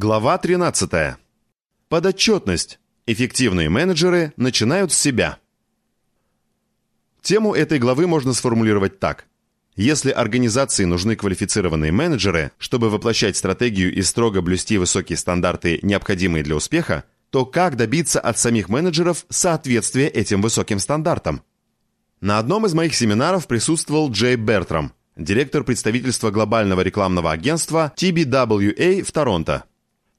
Глава 13. Подотчетность. Эффективные менеджеры начинают с себя. Тему этой главы можно сформулировать так. Если организации нужны квалифицированные менеджеры, чтобы воплощать стратегию и строго блюсти высокие стандарты, необходимые для успеха, то как добиться от самих менеджеров соответствия этим высоким стандартам? На одном из моих семинаров присутствовал Джей Бертрам, директор представительства глобального рекламного агентства TBWA в Торонто.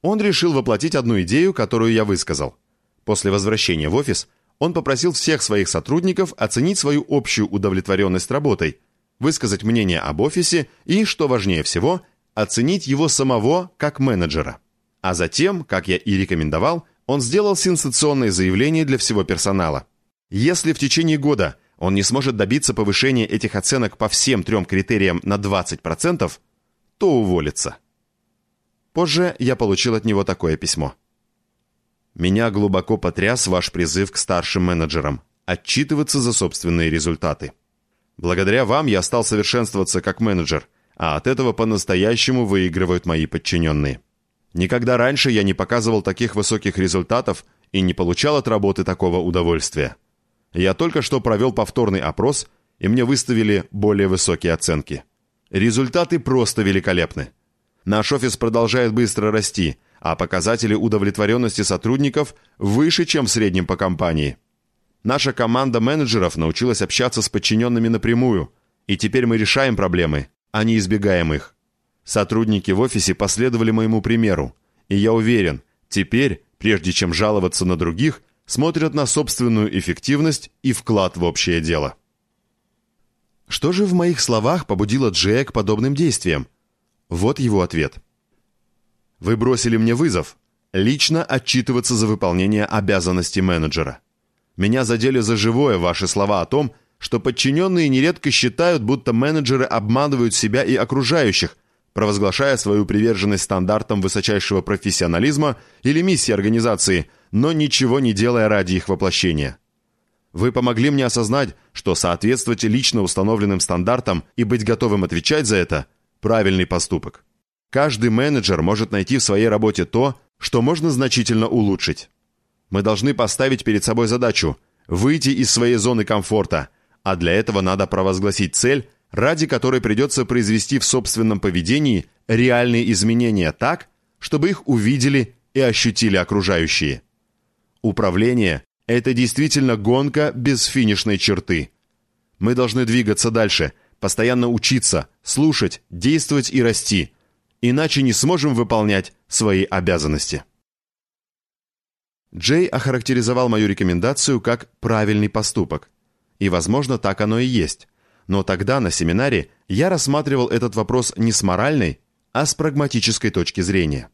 Он решил воплотить одну идею, которую я высказал. После возвращения в офис он попросил всех своих сотрудников оценить свою общую удовлетворенность работой, высказать мнение об офисе и, что важнее всего, оценить его самого как менеджера. А затем, как я и рекомендовал, он сделал сенсационное заявление для всего персонала. Если в течение года он не сможет добиться повышения этих оценок по всем трем критериям на 20%, то уволится. Позже я получил от него такое письмо. «Меня глубоко потряс ваш призыв к старшим менеджерам отчитываться за собственные результаты. Благодаря вам я стал совершенствоваться как менеджер, а от этого по-настоящему выигрывают мои подчиненные. Никогда раньше я не показывал таких высоких результатов и не получал от работы такого удовольствия. Я только что провел повторный опрос, и мне выставили более высокие оценки. Результаты просто великолепны. Наш офис продолжает быстро расти, а показатели удовлетворенности сотрудников выше, чем в среднем по компании. Наша команда менеджеров научилась общаться с подчиненными напрямую, и теперь мы решаем проблемы, а не избегаем их. Сотрудники в офисе последовали моему примеру, и я уверен, теперь, прежде чем жаловаться на других, смотрят на собственную эффективность и вклад в общее дело. Что же в моих словах побудило Джея к подобным действиям? Вот его ответ. Вы бросили мне вызов. Лично отчитываться за выполнение обязанностей менеджера. Меня задели за живое ваши слова о том, что подчиненные нередко считают, будто менеджеры обманывают себя и окружающих, провозглашая свою приверженность стандартам высочайшего профессионализма или миссии организации, но ничего не делая ради их воплощения. Вы помогли мне осознать, что соответствовать лично установленным стандартам и быть готовым отвечать за это – правильный поступок. Каждый менеджер может найти в своей работе то, что можно значительно улучшить. Мы должны поставить перед собой задачу – выйти из своей зоны комфорта, а для этого надо провозгласить цель, ради которой придется произвести в собственном поведении реальные изменения так, чтобы их увидели и ощутили окружающие. Управление – это действительно гонка без финишной черты. Мы должны двигаться дальше – постоянно учиться, слушать, действовать и расти, иначе не сможем выполнять свои обязанности. Джей охарактеризовал мою рекомендацию как «правильный поступок». И, возможно, так оно и есть. Но тогда на семинаре я рассматривал этот вопрос не с моральной, а с прагматической точки зрения.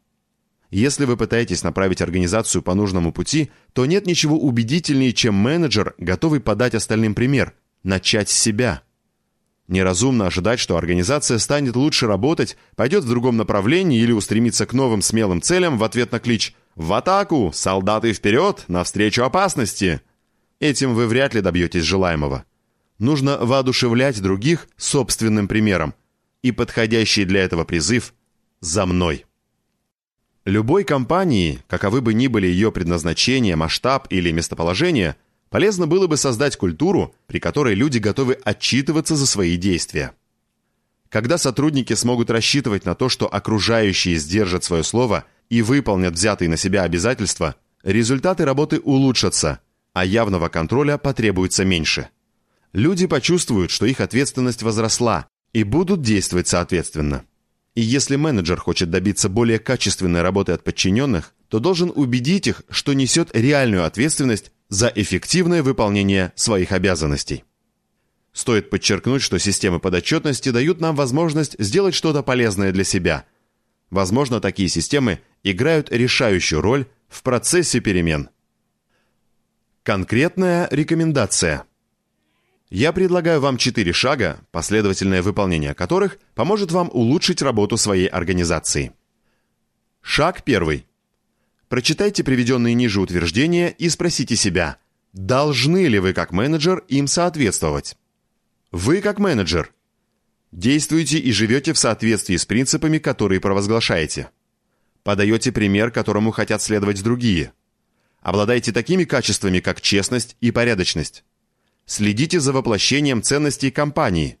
Если вы пытаетесь направить организацию по нужному пути, то нет ничего убедительнее, чем менеджер, готовый подать остальным пример, начать с себя – Неразумно ожидать, что организация станет лучше работать, пойдет в другом направлении или устремится к новым смелым целям в ответ на клич «В атаку! Солдаты вперед! Навстречу опасности!» Этим вы вряд ли добьетесь желаемого. Нужно воодушевлять других собственным примером. И подходящий для этого призыв «За мной!». Любой компании, каковы бы ни были ее предназначение, масштаб или местоположение – Полезно было бы создать культуру, при которой люди готовы отчитываться за свои действия. Когда сотрудники смогут рассчитывать на то, что окружающие сдержат свое слово и выполнят взятые на себя обязательства, результаты работы улучшатся, а явного контроля потребуется меньше. Люди почувствуют, что их ответственность возросла и будут действовать соответственно. И если менеджер хочет добиться более качественной работы от подчиненных, то должен убедить их, что несет реальную ответственность за эффективное выполнение своих обязанностей. Стоит подчеркнуть, что системы подотчетности дают нам возможность сделать что-то полезное для себя. Возможно, такие системы играют решающую роль в процессе перемен. Конкретная рекомендация. Я предлагаю вам четыре шага, последовательное выполнение которых поможет вам улучшить работу своей организации. Шаг первый. Прочитайте приведенные ниже утверждения и спросите себя, должны ли вы как менеджер им соответствовать. Вы как менеджер действуете и живете в соответствии с принципами, которые провозглашаете. Подаете пример, которому хотят следовать другие. Обладаете такими качествами, как честность и порядочность. Следите за воплощением ценностей компании.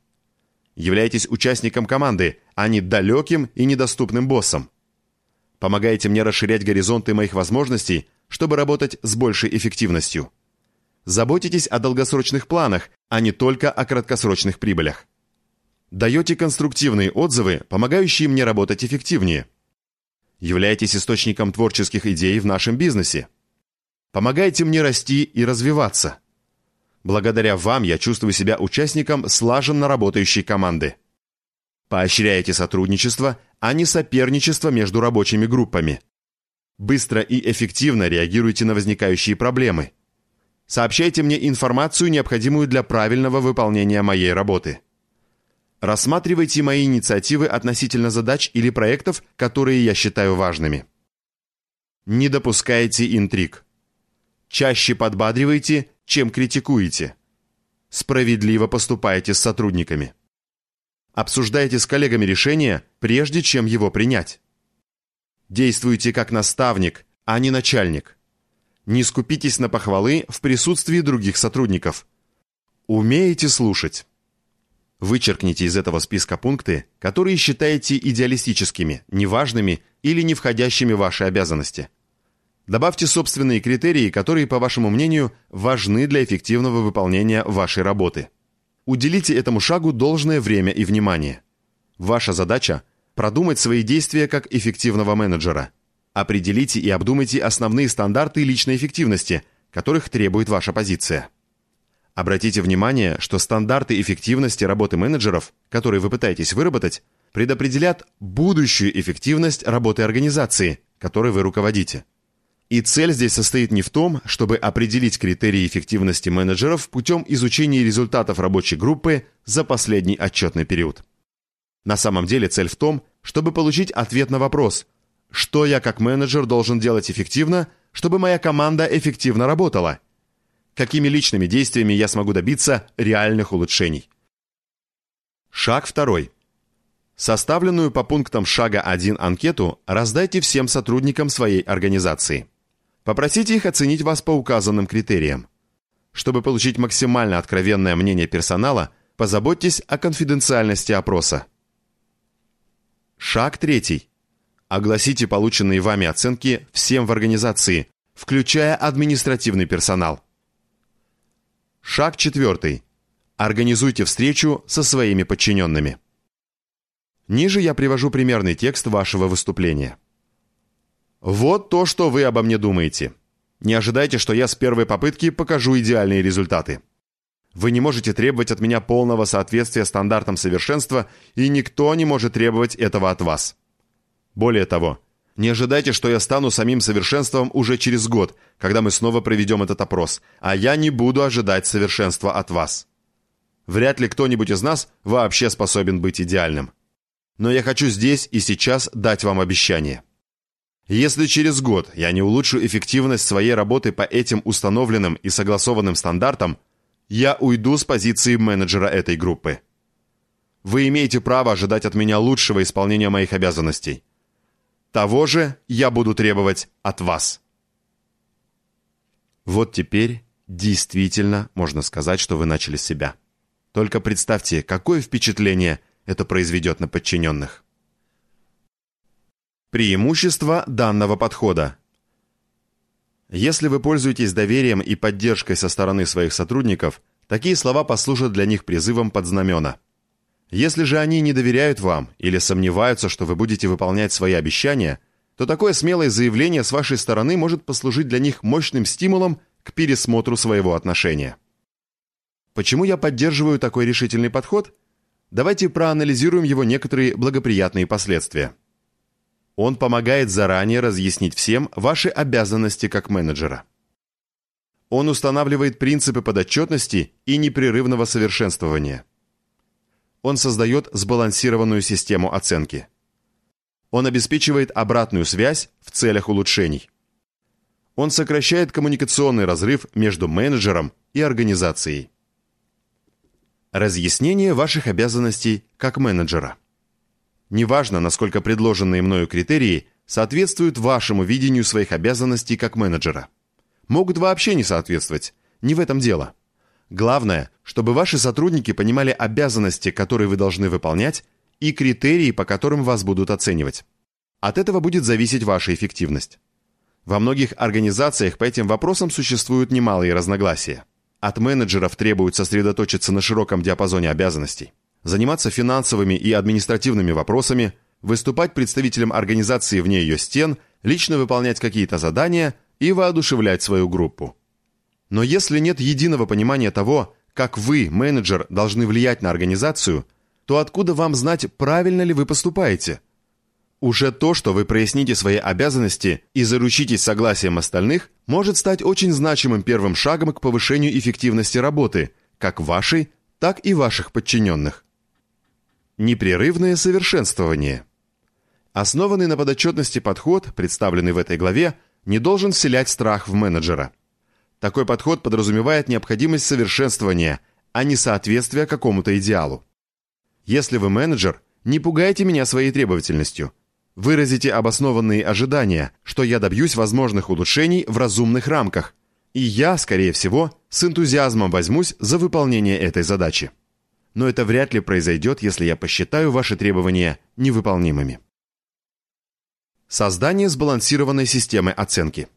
Являетесь участником команды, а не далеким и недоступным боссом. Помогаете мне расширять горизонты моих возможностей, чтобы работать с большей эффективностью. Заботитесь о долгосрочных планах, а не только о краткосрочных прибылях. Даете конструктивные отзывы, помогающие мне работать эффективнее. Являетесь источником творческих идей в нашем бизнесе. Помогаете мне расти и развиваться. Благодаря вам я чувствую себя участником слаженно работающей команды. Поощряете сотрудничество, а не соперничество между рабочими группами. Быстро и эффективно реагируйте на возникающие проблемы. Сообщайте мне информацию, необходимую для правильного выполнения моей работы. Рассматривайте мои инициативы относительно задач или проектов, которые я считаю важными. Не допускайте интриг. Чаще подбадривайте, чем критикуете. Справедливо поступайте с сотрудниками. Обсуждайте с коллегами решение, прежде чем его принять. Действуйте как наставник, а не начальник. Не скупитесь на похвалы в присутствии других сотрудников. Умеете слушать. Вычеркните из этого списка пункты, которые считаете идеалистическими, неважными или не входящими в ваши обязанности. Добавьте собственные критерии, которые, по вашему мнению, важны для эффективного выполнения вашей работы. Уделите этому шагу должное время и внимание. Ваша задача – продумать свои действия как эффективного менеджера – Определите и обдумайте основные стандарты личной эффективности, которых требует ваша позиция. Обратите внимание, что стандарты эффективности работы менеджеров, которые вы пытаетесь выработать, предопределят будущую эффективность работы организации, которой вы руководите. И цель здесь состоит не в том, чтобы определить критерии эффективности менеджеров путем изучения результатов рабочей группы за последний отчетный период. На самом деле цель в том, чтобы получить ответ на вопрос – что я как менеджер должен делать эффективно, чтобы моя команда эффективно работала? Какими личными действиями я смогу добиться реальных улучшений? Шаг второй. Составленную по пунктам шага 1 анкету раздайте всем сотрудникам своей организации. Попросите их оценить вас по указанным критериям. Чтобы получить максимально откровенное мнение персонала, позаботьтесь о конфиденциальности опроса. Шаг третий. Огласите полученные вами оценки всем в организации, включая административный персонал. Шаг четвертый. Организуйте встречу со своими подчиненными. Ниже я привожу примерный текст вашего выступления. Вот то, что вы обо мне думаете. Не ожидайте, что я с первой попытки покажу идеальные результаты. Вы не можете требовать от меня полного соответствия стандартам совершенства, и никто не может требовать этого от вас. Более того, не ожидайте, что я стану самим совершенством уже через год, когда мы снова проведем этот опрос, а я не буду ожидать совершенства от вас. Вряд ли кто-нибудь из нас вообще способен быть идеальным. Но я хочу здесь и сейчас дать вам обещание. Если через год я не улучшу эффективность своей работы по этим установленным и согласованным стандартам, я уйду с позиции менеджера этой группы. Вы имеете право ожидать от меня лучшего исполнения моих обязанностей. Того же я буду требовать от вас. Вот теперь действительно можно сказать, что вы начали с себя. Только представьте, какое впечатление это произведет на подчиненных. Преимущество данного подхода. Если вы пользуетесь доверием и поддержкой со стороны своих сотрудников, такие слова послужат для них призывом под знамена – если же они не доверяют вам или сомневаются, что вы будете выполнять свои обещания, то такое смелое заявление с вашей стороны может послужить для них мощным стимулом к пересмотру своего отношения. Почему я поддерживаю такой решительный подход? Давайте проанализируем его некоторые благоприятные последствия. Он помогает заранее разъяснить всем ваши обязанности как менеджера. Он устанавливает принципы подотчетности и непрерывного совершенствования – он создает сбалансированную систему оценки. Он обеспечивает обратную связь в целях улучшений. Он сокращает коммуникационный разрыв между менеджером и организацией. Разъяснение ваших обязанностей как менеджера. Неважно, насколько предложенные мною критерии соответствуют вашему видению своих обязанностей как менеджера. Могут вообще не соответствовать. Не в этом дело. Главное, чтобы ваши сотрудники понимали обязанности, которые вы должны выполнять, и критерии, по которым вас будут оценивать. От этого будет зависеть ваша эффективность. Во многих организациях по этим вопросам существуют немалые разногласия. От менеджеров требуют сосредоточиться на широком диапазоне обязанностей, заниматься финансовыми и административными вопросами, выступать представителем организации вне ее стен, лично выполнять какие-то задания и воодушевлять свою группу. Но если нет единого понимания того, как вы, менеджер, должны влиять на организацию, то откуда вам знать, правильно ли вы поступаете – уже то, что вы проясните свои обязанности и заручитесь согласием остальных, может стать очень значимым первым шагом к повышению эффективности работы, как вашей, так и ваших подчиненных. Непрерывное совершенствование. Основанный на подотчетности подход, представленный в этой главе, не должен вселять страх в менеджера. Такой подход подразумевает необходимость совершенствования, а не соответствия какому-то идеалу. Если вы менеджер, не пугайте меня своей требовательностью – Выразите обоснованные ожидания, что я добьюсь возможных улучшений в разумных рамках, и я, скорее всего, с энтузиазмом возьмусь за выполнение этой задачи. Но это вряд ли произойдет, если я посчитаю ваши требования невыполнимыми. Создание сбалансированной системы оценки.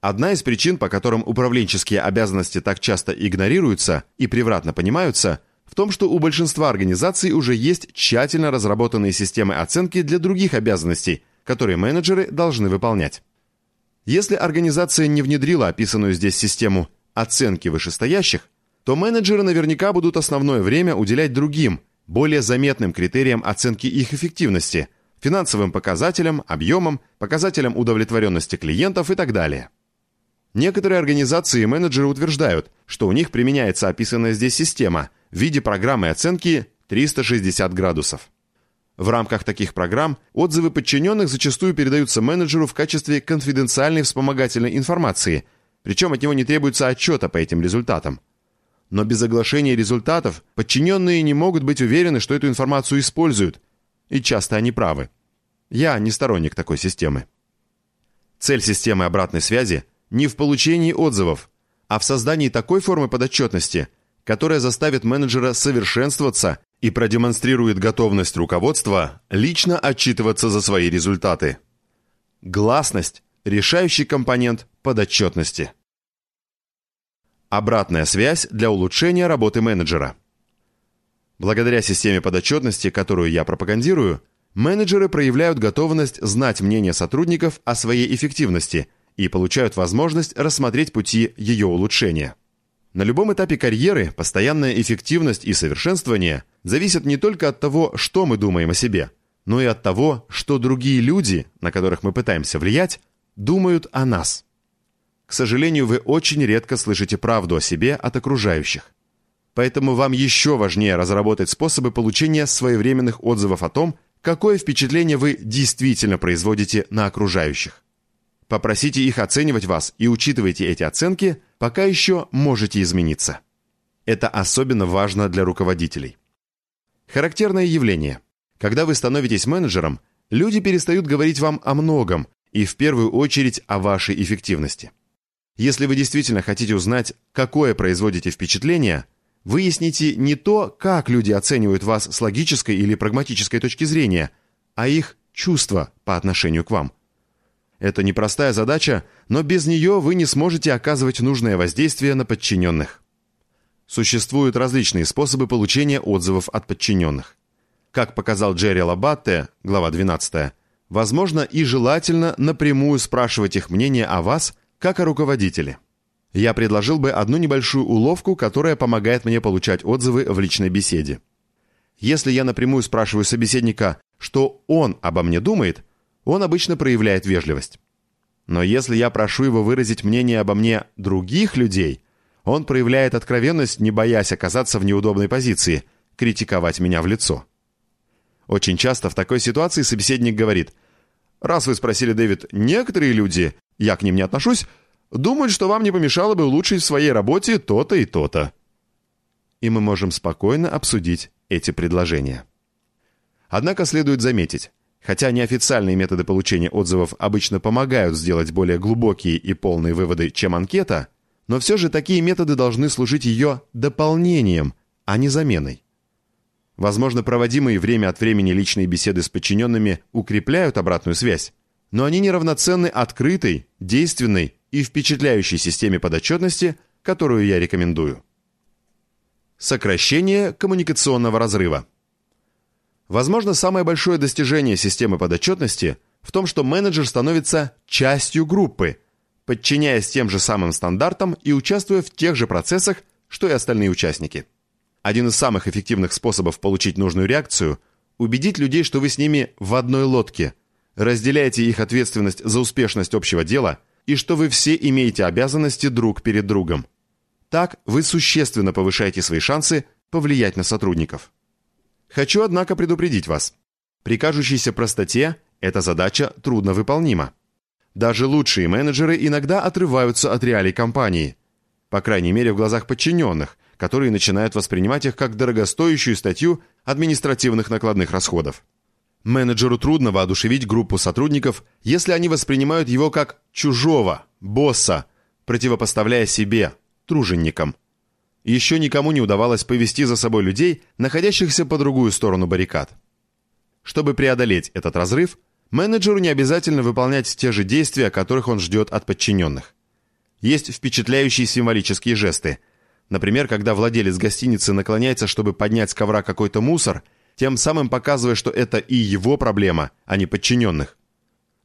Одна из причин, по которым управленческие обязанности так часто игнорируются и превратно понимаются – в том, что у большинства организаций уже есть тщательно разработанные системы оценки для других обязанностей, которые менеджеры должны выполнять. Если организация не внедрила описанную здесь систему оценки вышестоящих, то менеджеры наверняка будут основное время уделять другим, более заметным критериям оценки их эффективности, финансовым показателям, объемам, показателям удовлетворенности клиентов и так далее. Некоторые организации и менеджеры утверждают, что у них применяется описанная здесь система – в виде программы оценки 360 градусов. В рамках таких программ отзывы подчиненных зачастую передаются менеджеру в качестве конфиденциальной вспомогательной информации, причем от него не требуется отчета по этим результатам. Но без оглашения результатов подчиненные не могут быть уверены, что эту информацию используют, и часто они правы. Я не сторонник такой системы. Цель системы обратной связи не в получении отзывов, а в создании такой формы подотчетности – которая заставит менеджера совершенствоваться и продемонстрирует готовность руководства лично отчитываться за свои результаты. Гласность – решающий компонент подотчетности. Обратная связь для улучшения работы менеджера. Благодаря системе подотчетности, которую я пропагандирую, менеджеры проявляют готовность знать мнение сотрудников о своей эффективности и получают возможность рассмотреть пути ее улучшения. На любом этапе карьеры постоянная эффективность и совершенствование зависят не только от того, что мы думаем о себе, но и от того, что другие люди, на которых мы пытаемся влиять, думают о нас. К сожалению, вы очень редко слышите правду о себе от окружающих. Поэтому вам еще важнее разработать способы получения своевременных отзывов о том, какое впечатление вы действительно производите на окружающих. Попросите их оценивать вас и учитывайте эти оценки, пока еще можете измениться. Это особенно важно для руководителей. Характерное явление. Когда вы становитесь менеджером, люди перестают говорить вам о многом и в первую очередь о вашей эффективности. Если вы действительно хотите узнать, какое производите впечатление, выясните не то, как люди оценивают вас с логической или прагматической точки зрения, а их чувства по отношению к вам. Это непростая задача, но без нее вы не сможете оказывать нужное воздействие на подчиненных. Существуют различные способы получения отзывов от подчиненных. Как показал Джерри Лабатте, глава 12, возможно и желательно напрямую спрашивать их мнение о вас, как о руководителе. Я предложил бы одну небольшую уловку, которая помогает мне получать отзывы в личной беседе. Если я напрямую спрашиваю собеседника, что он обо мне думает, он обычно проявляет вежливость. Но если я прошу его выразить мнение обо мне других людей, он проявляет откровенность, не боясь оказаться в неудобной позиции, критиковать меня в лицо. Очень часто в такой ситуации собеседник говорит, «Раз вы спросили, Дэвид, некоторые люди, я к ним не отношусь, думают, что вам не помешало бы улучшить в своей работе то-то и то-то». И мы можем спокойно обсудить эти предложения. Однако следует заметить, Хотя неофициальные методы получения отзывов обычно помогают сделать более глубокие и полные выводы, чем анкета, но все же такие методы должны служить ее дополнением, а не заменой. Возможно, проводимые время от времени личные беседы с подчиненными укрепляют обратную связь, но они неравноценны открытой, действенной и впечатляющей системе подотчетности, которую я рекомендую. Сокращение коммуникационного разрыва. Возможно, самое большое достижение системы подотчетности в том, что менеджер становится частью группы, подчиняясь тем же самым стандартам и участвуя в тех же процессах, что и остальные участники. Один из самых эффективных способов получить нужную реакцию – убедить людей, что вы с ними в одной лодке, разделяете их ответственность за успешность общего дела и что вы все имеете обязанности друг перед другом. Так вы существенно повышаете свои шансы повлиять на сотрудников. Хочу, однако, предупредить вас. При кажущейся простоте эта задача трудновыполнима. Даже лучшие менеджеры иногда отрываются от реалий компании. По крайней мере, в глазах подчиненных, которые начинают воспринимать их как дорогостоящую статью административных накладных расходов. Менеджеру трудно воодушевить группу сотрудников, если они воспринимают его как чужого, босса, противопоставляя себе, труженикам. Еще никому не удавалось повести за собой людей, находящихся по другую сторону баррикад. Чтобы преодолеть этот разрыв, менеджеру не обязательно выполнять те же действия, которых он ждет от подчиненных. Есть впечатляющие символические жесты. Например, когда владелец гостиницы наклоняется, чтобы поднять с ковра какой-то мусор, тем самым показывая, что это и его проблема, а не подчиненных.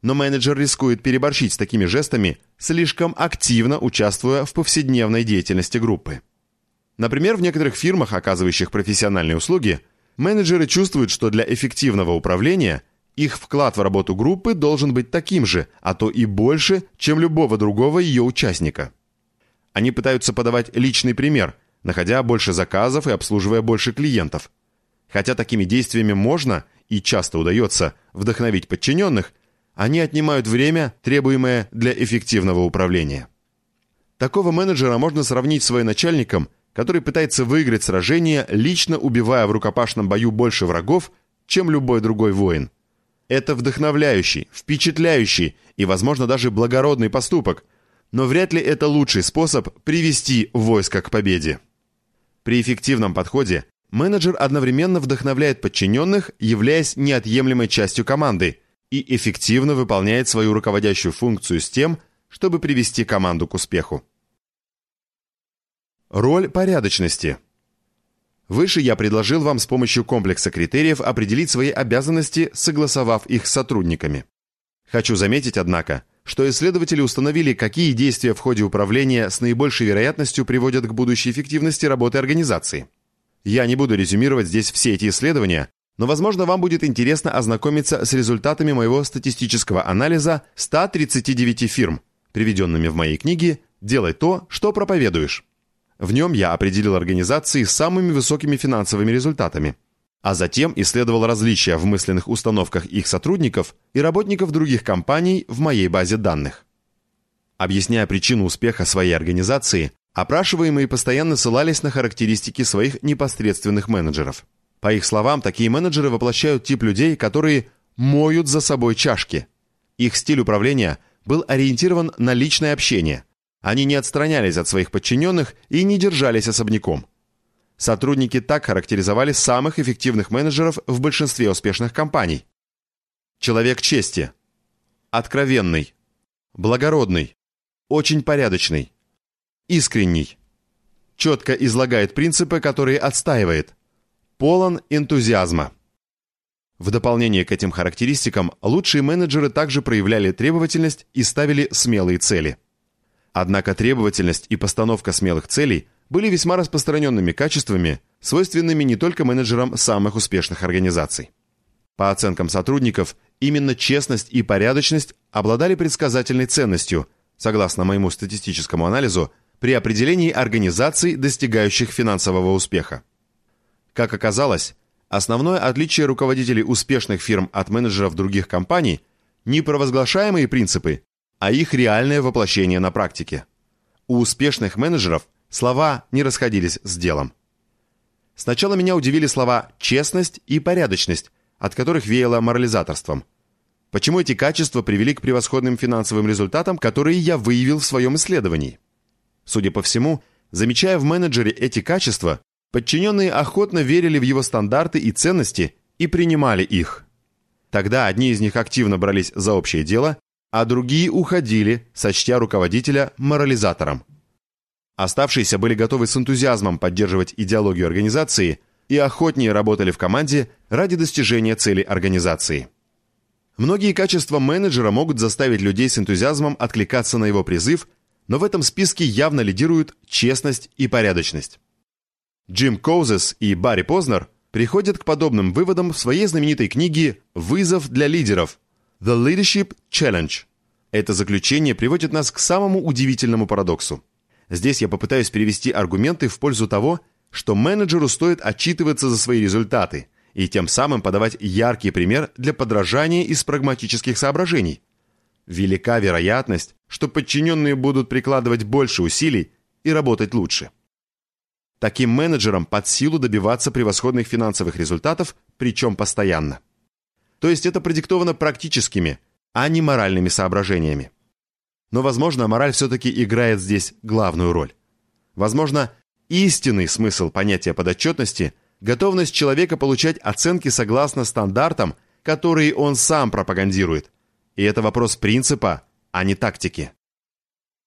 Но менеджер рискует переборщить с такими жестами, слишком активно участвуя в повседневной деятельности группы. Например, в некоторых фирмах, оказывающих профессиональные услуги, менеджеры чувствуют, что для эффективного управления их вклад в работу группы должен быть таким же, а то и больше, чем любого другого ее участника. Они пытаются подавать личный пример, находя больше заказов и обслуживая больше клиентов. Хотя такими действиями можно и часто удается вдохновить подчиненных, они отнимают время, требуемое для эффективного управления. Такого менеджера можно сравнить с военачальником – который пытается выиграть сражение, лично убивая в рукопашном бою больше врагов, чем любой другой воин. Это вдохновляющий, впечатляющий и, возможно, даже благородный поступок, но вряд ли это лучший способ привести войско к победе. При эффективном подходе менеджер одновременно вдохновляет подчиненных, являясь неотъемлемой частью команды, и эффективно выполняет свою руководящую функцию с тем, чтобы привести команду к успеху. Роль порядочности. Выше я предложил вам с помощью комплекса критериев определить свои обязанности, согласовав их с сотрудниками. Хочу заметить, однако, что исследователи установили, какие действия в ходе управления с наибольшей вероятностью приводят к будущей эффективности работы организации. Я не буду резюмировать здесь все эти исследования, но, возможно, вам будет интересно ознакомиться с результатами моего статистического анализа 139 фирм, приведенными в моей книге «Делай то, что проповедуешь». В нем я определил организации с самыми высокими финансовыми результатами, а затем исследовал различия в мысленных установках их сотрудников и работников других компаний в моей базе данных. Объясняя причину успеха своей организации, опрашиваемые постоянно ссылались на характеристики своих непосредственных менеджеров. По их словам, такие менеджеры воплощают тип людей, которые моют за собой чашки. Их стиль управления был ориентирован на личное общение – они не отстранялись от своих подчиненных и не держались особняком. Сотрудники так характеризовали самых эффективных менеджеров в большинстве успешных компаний. Человек чести. Откровенный. Благородный. Очень порядочный. Искренний. Четко излагает принципы, которые отстаивает. Полон энтузиазма. В дополнение к этим характеристикам, лучшие менеджеры также проявляли требовательность и ставили смелые цели. Однако требовательность и постановка смелых целей были весьма распространенными качествами, свойственными не только менеджерам самых успешных организаций. По оценкам сотрудников, именно честность и порядочность обладали предсказательной ценностью, согласно моему статистическому анализу, при определении организаций, достигающих финансового успеха. Как оказалось, основное отличие руководителей успешных фирм от менеджеров других компаний – не провозглашаемые принципы, а их реальное воплощение на практике. У успешных менеджеров слова не расходились с делом. Сначала меня удивили слова «честность» и «порядочность», от которых веяло морализаторством. Почему эти качества привели к превосходным финансовым результатам, которые я выявил в своем исследовании? Судя по всему, замечая в менеджере эти качества, подчиненные охотно верили в его стандарты и ценности и принимали их. Тогда одни из них активно брались за общее дело, а другие уходили, сочтя руководителя морализатором. Оставшиеся были готовы с энтузиазмом поддерживать идеологию организации и охотнее работали в команде ради достижения целей организации. Многие качества менеджера могут заставить людей с энтузиазмом откликаться на его призыв, но в этом списке явно лидируют честность и порядочность. Джим Коузес и Барри Познер приходят к подобным выводам в своей знаменитой книге «Вызов для лидеров» The Leadership Challenge. Это заключение приводит нас к самому удивительному парадоксу. Здесь я попытаюсь привести аргументы в пользу того, что менеджеру стоит отчитываться за свои результаты и тем самым подавать яркий пример для подражания из прагматических соображений. Велика вероятность, что подчиненные будут прикладывать больше усилий и работать лучше. Таким менеджерам под силу добиваться превосходных финансовых результатов, причем постоянно. То есть это продиктовано практическими, а не моральными соображениями. Но, возможно, мораль все-таки играет здесь главную роль. Возможно, истинный смысл понятия подотчетности – готовность человека получать оценки согласно стандартам, которые он сам пропагандирует. И это вопрос принципа, а не тактики.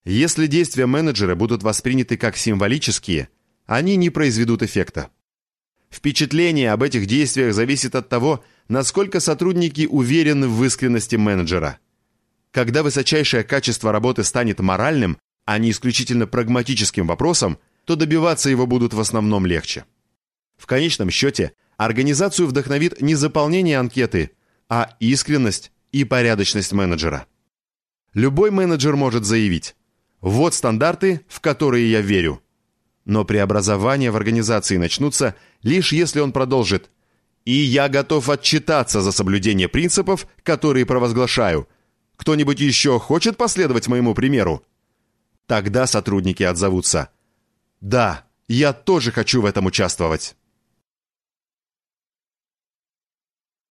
Если действия менеджера будут восприняты как символические, они не произведут эффекта. Впечатление об этих действиях зависит от того, насколько сотрудники уверены в искренности менеджера – когда высочайшее качество работы станет моральным, а не исключительно прагматическим вопросом, то добиваться его будут в основном легче. В конечном счете, организацию вдохновит не заполнение анкеты, а искренность и порядочность менеджера. Любой менеджер может заявить «Вот стандарты, в которые я верю». Но преобразования в организации начнутся лишь если он продолжит «И я готов отчитаться за соблюдение принципов, которые провозглашаю», кто-нибудь еще хочет последовать моему примеру? Тогда сотрудники отзовутся. Да, я тоже хочу в этом участвовать.